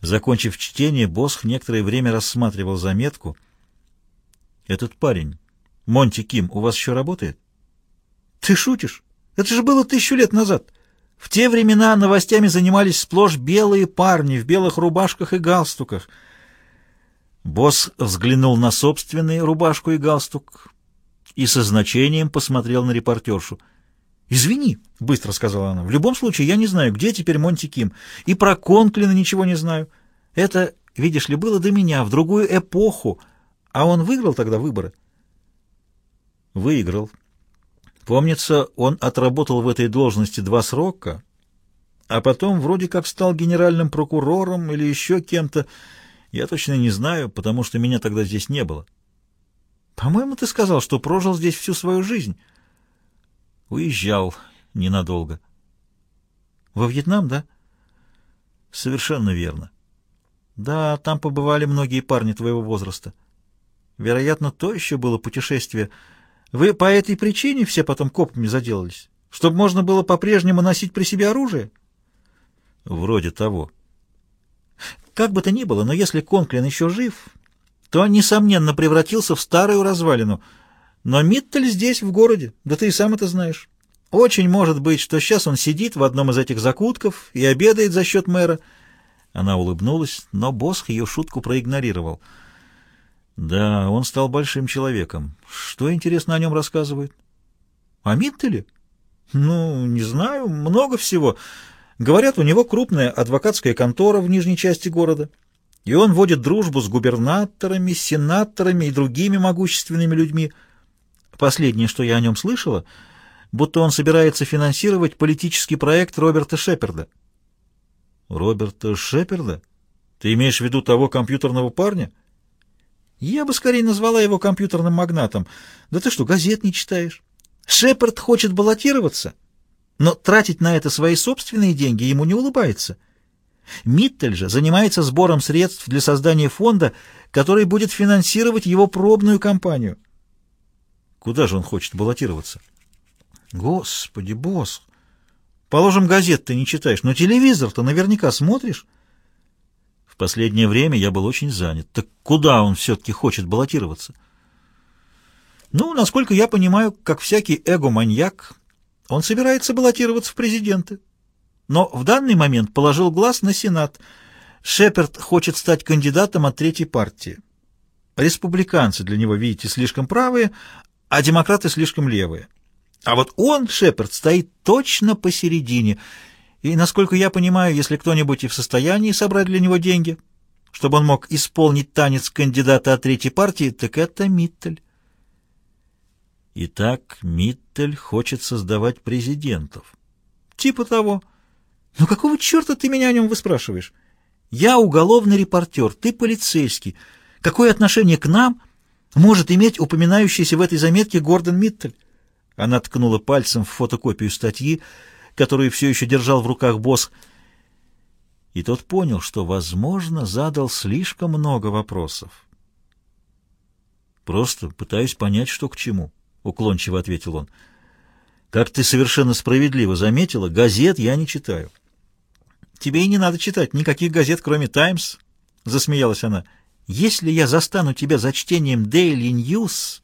Закончив чтение, Босх некоторое время рассматривал заметку. «Этот парень, Монти Ким, у вас еще работает?» «Ты шутишь? Это же было тысячу лет назад. В те времена новостями занимались сплошь белые парни в белых рубашках и галстуках». Босс взглянул на собственный рубашку и галстук и со значением посмотрел на репортершу. «Извини», — быстро сказала она, — «в любом случае я не знаю, где теперь Монти Ким, и про Конклина ничего не знаю. Это, видишь ли, было до меня, в другую эпоху, а он выиграл тогда выборы». «Выиграл. Помнится, он отработал в этой должности два срока, а потом вроде как стал генеральным прокурором или еще кем-то, я точно не знаю, потому что меня тогда здесь не было». «По-моему, ты сказал, что прожил здесь всю свою жизнь». Уезжал ненадолго. Во Вьетнам, да? Совершенно верно. Да, там побывали многие парни твоего возраста. Вероятно, то еще было путешествие. Вы по этой причине все потом копами заделались? Чтобы можно было по-прежнему носить при себе оружие? Вроде того. Как бы то ни было, но если Конклин еще жив, то он, несомненно, превратился в старую развалину — но Миттель здесь, в городе, да ты и сам это знаешь. Очень может быть, что сейчас он сидит в одном из этих закутков и обедает за счет мэра. Она улыбнулась, но Босх ее шутку проигнорировал. Да, он стал большим человеком. Что, интересно, о нем рассказывают? О Миттеле? Ну, не знаю, много всего. Говорят, у него крупная адвокатская контора в нижней части города, и он водит дружбу с губернаторами, сенаторами и другими могущественными людьми — Последнее, что я о нем слышала, будто он собирается финансировать политический проект Роберта Шеперда. Роберта Шеперда? Ты имеешь в виду того компьютерного парня? Я бы скорее назвала его компьютерным магнатом. Да ты что, газет не читаешь? Шеперд хочет баллотироваться, но тратить на это свои собственные деньги ему не улыбается. Миттель же занимается сбором средств для создания фонда, который будет финансировать его пробную кампанию. Куда же он хочет баллотироваться? Господи, босс! Положим, газет ты не читаешь, но телевизор-то наверняка смотришь. В последнее время я был очень занят. Так куда он все-таки хочет баллотироваться? Ну, насколько я понимаю, как всякий эго-маньяк, он собирается баллотироваться в президенты. Но в данный момент положил глаз на Сенат. Шеперд хочет стать кандидатом от третьей партии. Республиканцы для него, видите, слишком правые, а демократы слишком левые. А вот он, Шепард, стоит точно посередине. И, насколько я понимаю, если кто-нибудь и в состоянии собрать для него деньги, чтобы он мог исполнить танец кандидата от третьей партии, так это Миттель. Итак, Миттель хочет создавать президентов. Типа того. Но какого черта ты меня о нем выспрашиваешь? Я уголовный репортер, ты полицейский. Какое отношение к нам может иметь упоминающийся в этой заметке Гордон Миттель. Она ткнула пальцем в фотокопию статьи, которую все еще держал в руках босс, и тот понял, что, возможно, задал слишком много вопросов. «Просто пытаюсь понять, что к чему», — уклончиво ответил он. «Как ты совершенно справедливо заметила, газет я не читаю». «Тебе и не надо читать никаких газет, кроме «Таймс», — засмеялась она. Если я застану тебя за чтением Daily News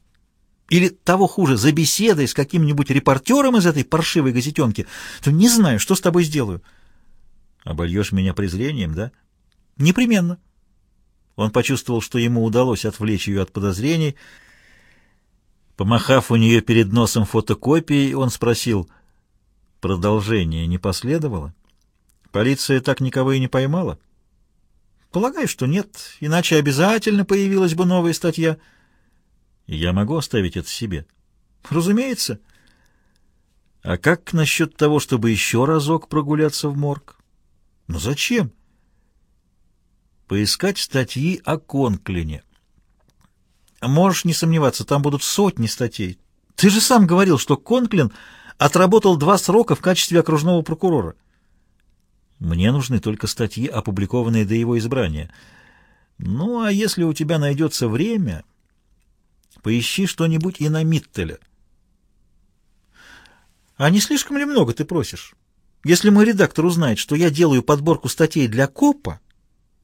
или, того хуже, за беседой с каким-нибудь репортером из этой паршивой газетенки, то не знаю, что с тобой сделаю. Обольешь меня презрением, да? Непременно. Он почувствовал, что ему удалось отвлечь ее от подозрений. Помахав у нее перед носом фотокопией, он спросил, продолжение не последовало? Полиция так никого и не поймала? — Полагаю, что нет, иначе обязательно появилась бы новая статья. Я могу оставить это себе? Разумеется. А как насчет того, чтобы еще разок прогуляться в морг? Ну зачем? Поискать статьи о Конклине. Можешь не сомневаться, там будут сотни статей. Ты же сам говорил, что Конклин отработал два срока в качестве окружного прокурора. Мне нужны только статьи, опубликованные до его избрания. Ну, а если у тебя найдется время, поищи что-нибудь и на Миттеля. А не слишком ли много ты просишь? Если мой редактор узнает, что я делаю подборку статей для КОПа,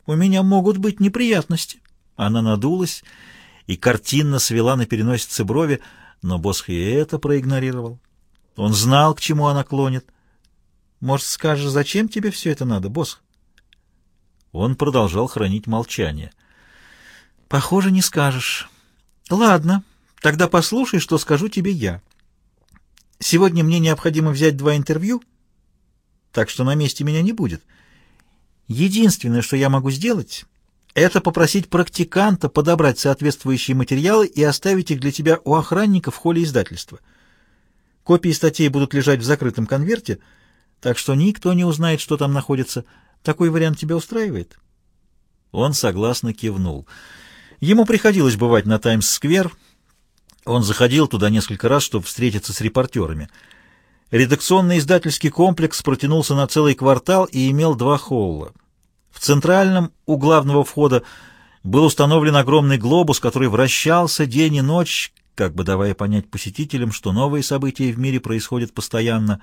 у меня могут быть неприятности». Она надулась и картинно свела на переносице брови, но Босх и это проигнорировал. Он знал, к чему она клонит. «Может, скажешь, зачем тебе все это надо, Босх?» Он продолжал хранить молчание. «Похоже, не скажешь. Ладно, тогда послушай, что скажу тебе я. Сегодня мне необходимо взять два интервью, так что на месте меня не будет. Единственное, что я могу сделать, это попросить практиканта подобрать соответствующие материалы и оставить их для тебя у охранника в холле издательства. Копии статей будут лежать в закрытом конверте, так что никто не узнает, что там находится. Такой вариант тебя устраивает?» Он согласно кивнул. Ему приходилось бывать на Таймс-сквер. Он заходил туда несколько раз, чтобы встретиться с репортерами. Редакционный издательский комплекс протянулся на целый квартал и имел два холла. В центральном, у главного входа, был установлен огромный глобус, который вращался день и ночь, как бы давая понять посетителям, что новые события в мире происходят постоянно.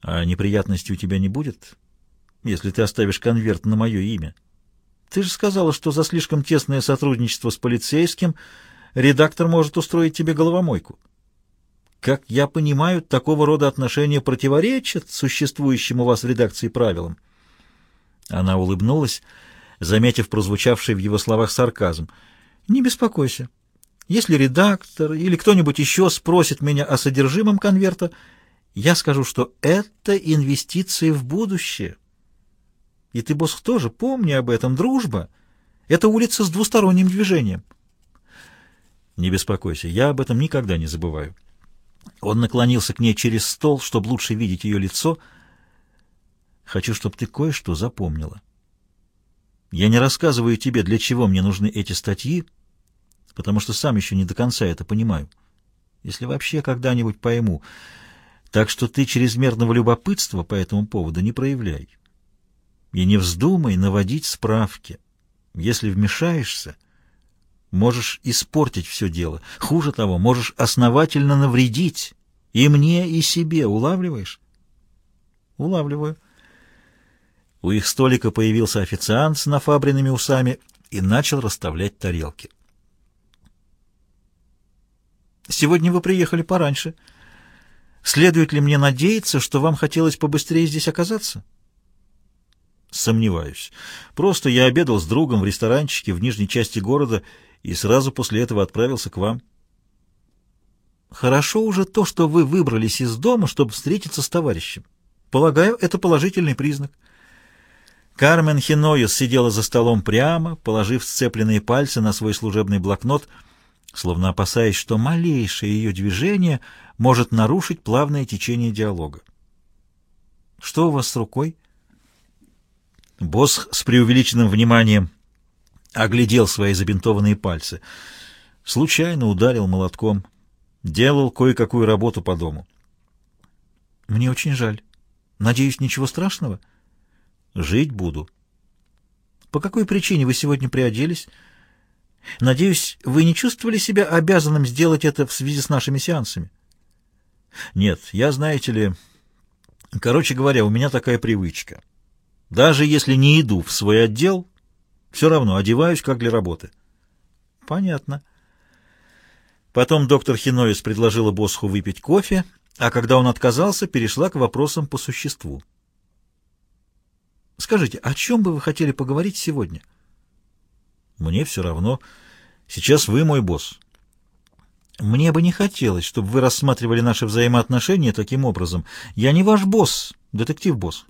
А неприятностей у тебя не будет, если ты оставишь конверт на мое имя? Ты же сказала, что за слишком тесное сотрудничество с полицейским редактор может устроить тебе головомойку. Как я понимаю, такого рода отношения противоречат существующим у вас в редакции правилам. Она улыбнулась, заметив прозвучавший в его словах сарказм. «Не беспокойся. Если редактор или кто-нибудь еще спросит меня о содержимом конверта, я скажу, что это инвестиции в будущее». И ты, босс, тоже помни об этом. Дружба — это улица с двусторонним движением. Не беспокойся, я об этом никогда не забываю. Он наклонился к ней через стол, чтобы лучше видеть ее лицо. Хочу, чтобы ты кое-что запомнила. Я не рассказываю тебе, для чего мне нужны эти статьи, потому что сам еще не до конца это понимаю. Если вообще когда-нибудь пойму. Так что ты чрезмерного любопытства по этому поводу не проявляй. И не вздумай наводить справки. Если вмешаешься, можешь испортить все дело. Хуже того, можешь основательно навредить и мне, и себе. Улавливаешь? Улавливаю. У их столика появился официант с нафабренными усами и начал расставлять тарелки. «Сегодня вы приехали пораньше. Следует ли мне надеяться, что вам хотелось побыстрее здесь оказаться?» Сомневаюсь. Просто я обедал с другом в ресторанчике в нижней части города и сразу после этого отправился к вам. Хорошо уже то, что вы выбрались из дома, чтобы встретиться с товарищем. Полагаю, это положительный признак. Кармен Хиноюс сидела за столом прямо, положив сцепленные пальцы на свой служебный блокнот, словно опасаясь, что малейшее ее движение может нарушить плавное течение диалога. «Что у вас с рукой?» Босс с преувеличенным вниманием оглядел свои забинтованные пальцы. Случайно ударил молотком. Делал кое-какую работу по дому. Мне очень жаль. Надеюсь, ничего страшного? Жить буду. По какой причине вы сегодня приоделись? Надеюсь, вы не чувствовали себя обязанным сделать это в связи с нашими сеансами? Нет, я, знаете ли... Короче говоря, у меня такая привычка. Даже если не иду в свой отдел, все равно одеваюсь как для работы. Понятно. Потом доктор Хиноис предложила Босху выпить кофе, а когда он отказался, перешла к вопросам по существу. Скажите, о чем бы вы хотели поговорить сегодня? Мне все равно. Сейчас вы мой босс. Мне бы не хотелось, чтобы вы рассматривали наши взаимоотношения таким образом. Я не ваш босс, детектив-босс.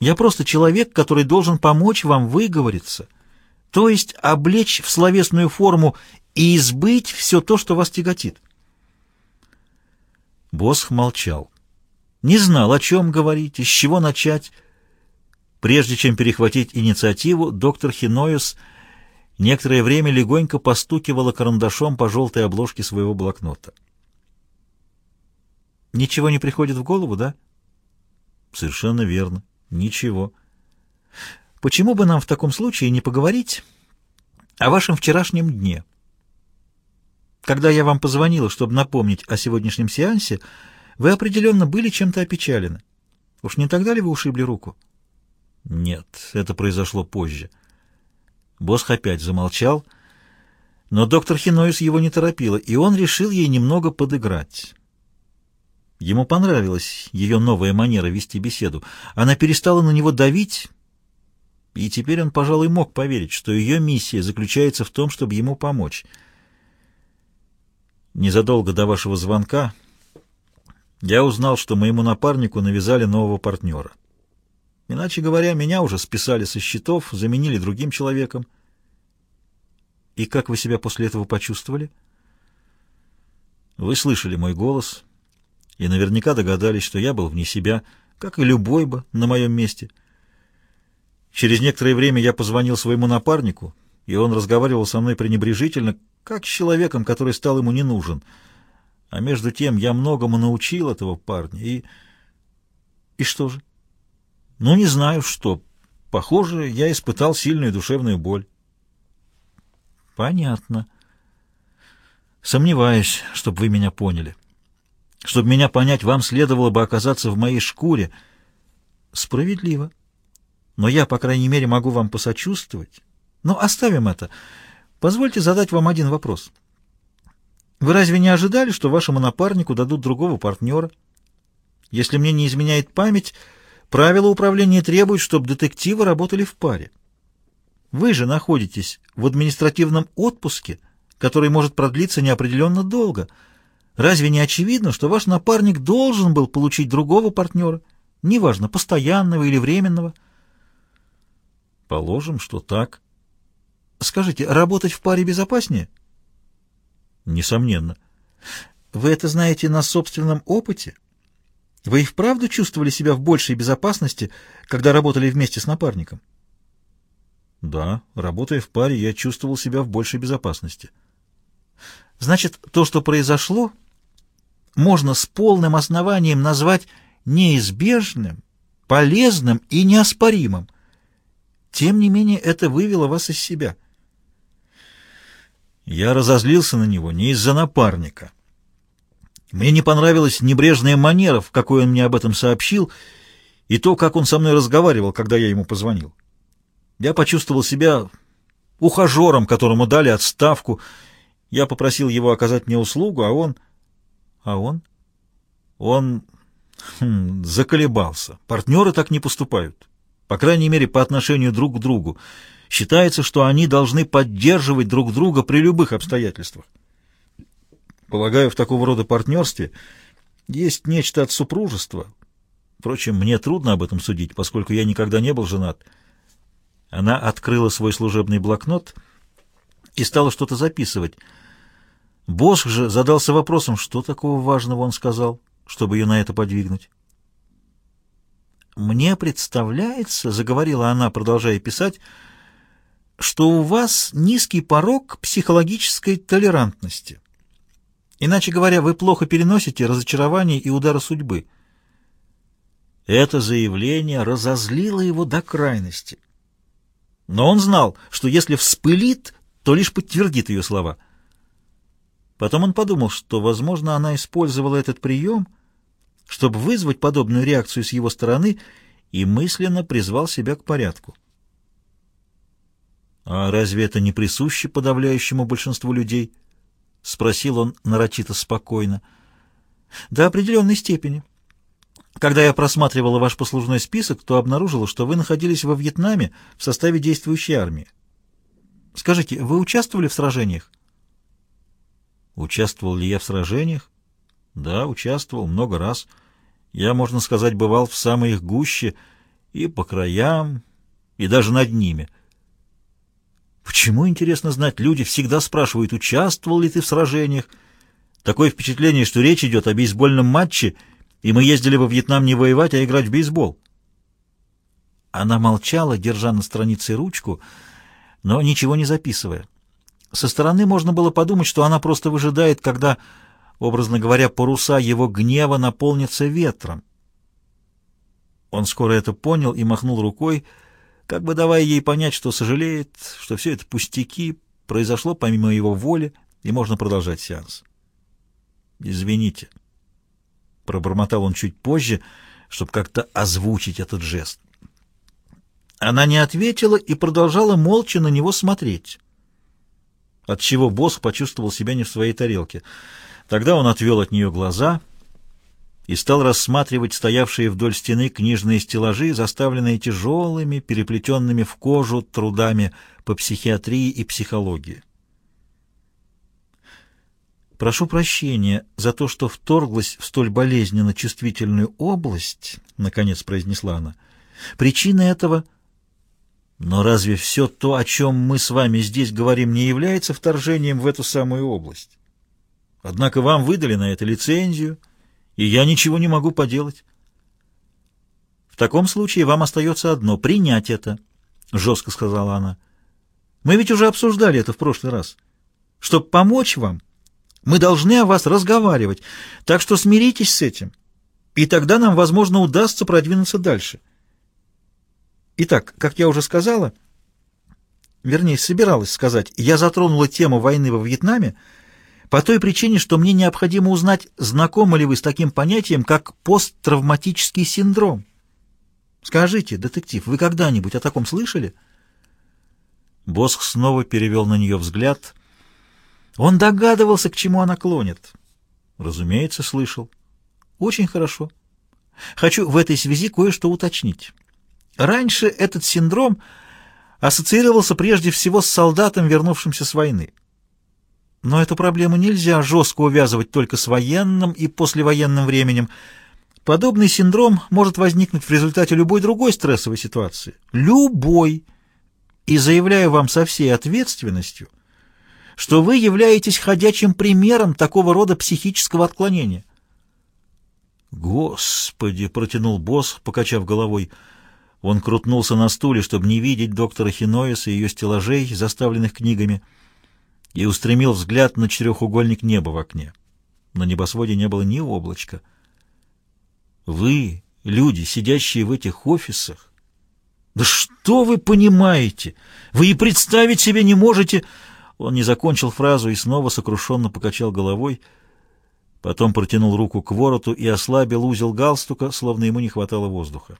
Я просто человек, который должен помочь вам выговориться, то есть облечь в словесную форму и избыть все то, что вас тяготит. Босх молчал. Не знал, о чем говорить, из чего начать. Прежде чем перехватить инициативу, доктор Хиноюс некоторое время легонько постукивала карандашом по желтой обложке своего блокнота. «Ничего не приходит в голову, да?» «Совершенно верно. Ничего. Почему бы нам в таком случае не поговорить о вашем вчерашнем дне? Когда я вам позвонила, чтобы напомнить о сегодняшнем сеансе, вы определенно были чем-то опечалены. Уж не тогда ли вы ушибли руку? Нет, это произошло позже. Босх опять замолчал, но доктор Хиноис его не торопила, и он решил ей немного подыграть. Ему понравилась ее новая манера вести беседу. Она перестала на него давить, и теперь он, пожалуй, мог поверить, что ее миссия заключается в том, чтобы ему помочь. Незадолго до вашего звонка я узнал, что моему напарнику навязали нового партнера. Иначе говоря, меня уже списали со счетов, заменили другим человеком. И как вы себя после этого почувствовали? Вы слышали мой голос и наверняка догадались, что я был вне себя, как и любой бы на моем месте. Через некоторое время я позвонил своему напарнику, и он разговаривал со мной пренебрежительно, как с человеком, который стал ему не нужен. А между тем я многому научил этого парня, и... И что же? Ну, не знаю, что. Похоже, я испытал сильную душевную боль. Понятно. Сомневаюсь, чтобы вы меня поняли. Чтобы меня понять, вам следовало бы оказаться в моей шкуре. Справедливо. Но я, по крайней мере, могу вам посочувствовать. Но оставим это. Позвольте задать вам один вопрос. Вы разве не ожидали, что вашему напарнику дадут другого партнера? Если мне не изменяет память... Правила управления требуют, чтобы детективы работали в паре. Вы же находитесь в административном отпуске, который может продлиться неопределенно долго. Разве не очевидно, что ваш напарник должен был получить другого партнера, неважно, постоянного или временного? Положим, что так. Скажите, работать в паре безопаснее? Несомненно. Вы это знаете на собственном опыте? Вы и вправду чувствовали себя в большей безопасности, когда работали вместе с напарником? Да, работая в паре, я чувствовал себя в большей безопасности. Значит, то, что произошло, можно с полным основанием назвать неизбежным, полезным и неоспоримым. Тем не менее, это вывело вас из себя. Я разозлился на него не из-за напарника. Мне не понравилась небрежная манера, в какой он мне об этом сообщил, и то, как он со мной разговаривал, когда я ему позвонил. Я почувствовал себя ухажером, которому дали отставку. Я попросил его оказать мне услугу, а он... А он? Он хм, заколебался. Партнеры так не поступают. По крайней мере, по отношению друг к другу. Считается, что они должны поддерживать друг друга при любых обстоятельствах. Полагаю, в такого рода партнерстве есть нечто от супружества. Впрочем, мне трудно об этом судить, поскольку я никогда не был женат. Она открыла свой служебный блокнот и стала что-то записывать. Босх же задался вопросом, что такого важного он сказал, чтобы ее на это подвигнуть. «Мне представляется, — заговорила она, продолжая писать, — что у вас низкий порог психологической толерантности». Иначе говоря, вы плохо переносите разочарование и удары судьбы. Это заявление разозлило его до крайности. Но он знал, что если вспылит, то лишь подтвердит ее слова. Потом он подумал, что, возможно, она использовала этот прием, чтобы вызвать подобную реакцию с его стороны, и мысленно призвал себя к порядку. А разве это не присуще подавляющему большинству людей? — спросил он нарочито спокойно. — До определенной степени. Когда я просматривала ваш послужной список, то обнаружила, что вы находились во Вьетнаме в составе действующей армии. Скажите, вы участвовали в сражениях? Участвовал ли я в сражениях? Да, участвовал много раз. Я, можно сказать, бывал в самой их гуще и по краям, и даже над ними — Почему, интересно знать, люди всегда спрашивают, участвовал ли ты в сражениях? Такое впечатление, что речь идет о бейсбольном матче, и мы ездили во Вьетнам не воевать, а играть в бейсбол. Она молчала, держа на странице ручку, но ничего не записывая. Со стороны можно было подумать, что она просто выжидает, когда, образно говоря, паруса его гнева наполнятся ветром. Он скоро это понял и махнул рукой, как бы давая ей понять, что сожалеет, что все это пустяки, произошло помимо его воли, и можно продолжать сеанс. «Извините», — пробормотал он чуть позже, чтобы как-то озвучить этот жест. Она не ответила и продолжала молча на него смотреть. Отчего босс почувствовал себя не в своей тарелке. Тогда он отвел от нее глаза и стал рассматривать стоявшие вдоль стены книжные стеллажи, заставленные тяжелыми, переплетенными в кожу трудами по психиатрии и психологии. «Прошу прощения за то, что вторглась в столь болезненно чувствительную область», — наконец произнесла она. «Причина этого...» «Но разве все то, о чем мы с вами здесь говорим, не является вторжением в эту самую область? Однако вам выдали на это лицензию, и я ничего не могу поделать». «В таком случае вам остается одно — принять это», — жестко сказала она. «Мы ведь уже обсуждали это в прошлый раз. Чтобы помочь вам...» Мы должны о вас разговаривать, так что смиритесь с этим, и тогда нам, возможно, удастся продвинуться дальше. Итак, как я уже сказала, вернее, собиралась сказать, я затронула тему войны во Вьетнаме по той причине, что мне необходимо узнать, знакомы ли вы с таким понятием, как посттравматический синдром. Скажите, детектив, вы когда-нибудь о таком слышали? Босх снова перевел на нее взгляд — он догадывался, к чему она клонит. Разумеется, слышал. Очень хорошо. Хочу в этой связи кое-что уточнить. Раньше этот синдром ассоциировался прежде всего с солдатом, вернувшимся с войны. Но эту проблему нельзя жестко увязывать только с военным и послевоенным временем. Подобный синдром может возникнуть в результате любой другой стрессовой ситуации. Любой. И заявляю вам со всей ответственностью – что вы являетесь ходячим примером такого рода психического отклонения. «Господи!» — протянул босс, покачав головой. Он крутнулся на стуле, чтобы не видеть доктора Хиноиса и ее стеллажей, заставленных книгами, и устремил взгляд на четырехугольник неба в окне. На небосводе не было ни облачка. «Вы, люди, сидящие в этих офисах, да что вы понимаете? Вы и представить себе не можете...» Он не закончил фразу и снова сокрушенно покачал головой, потом протянул руку к вороту и ослабил узел галстука, словно ему не хватало воздуха.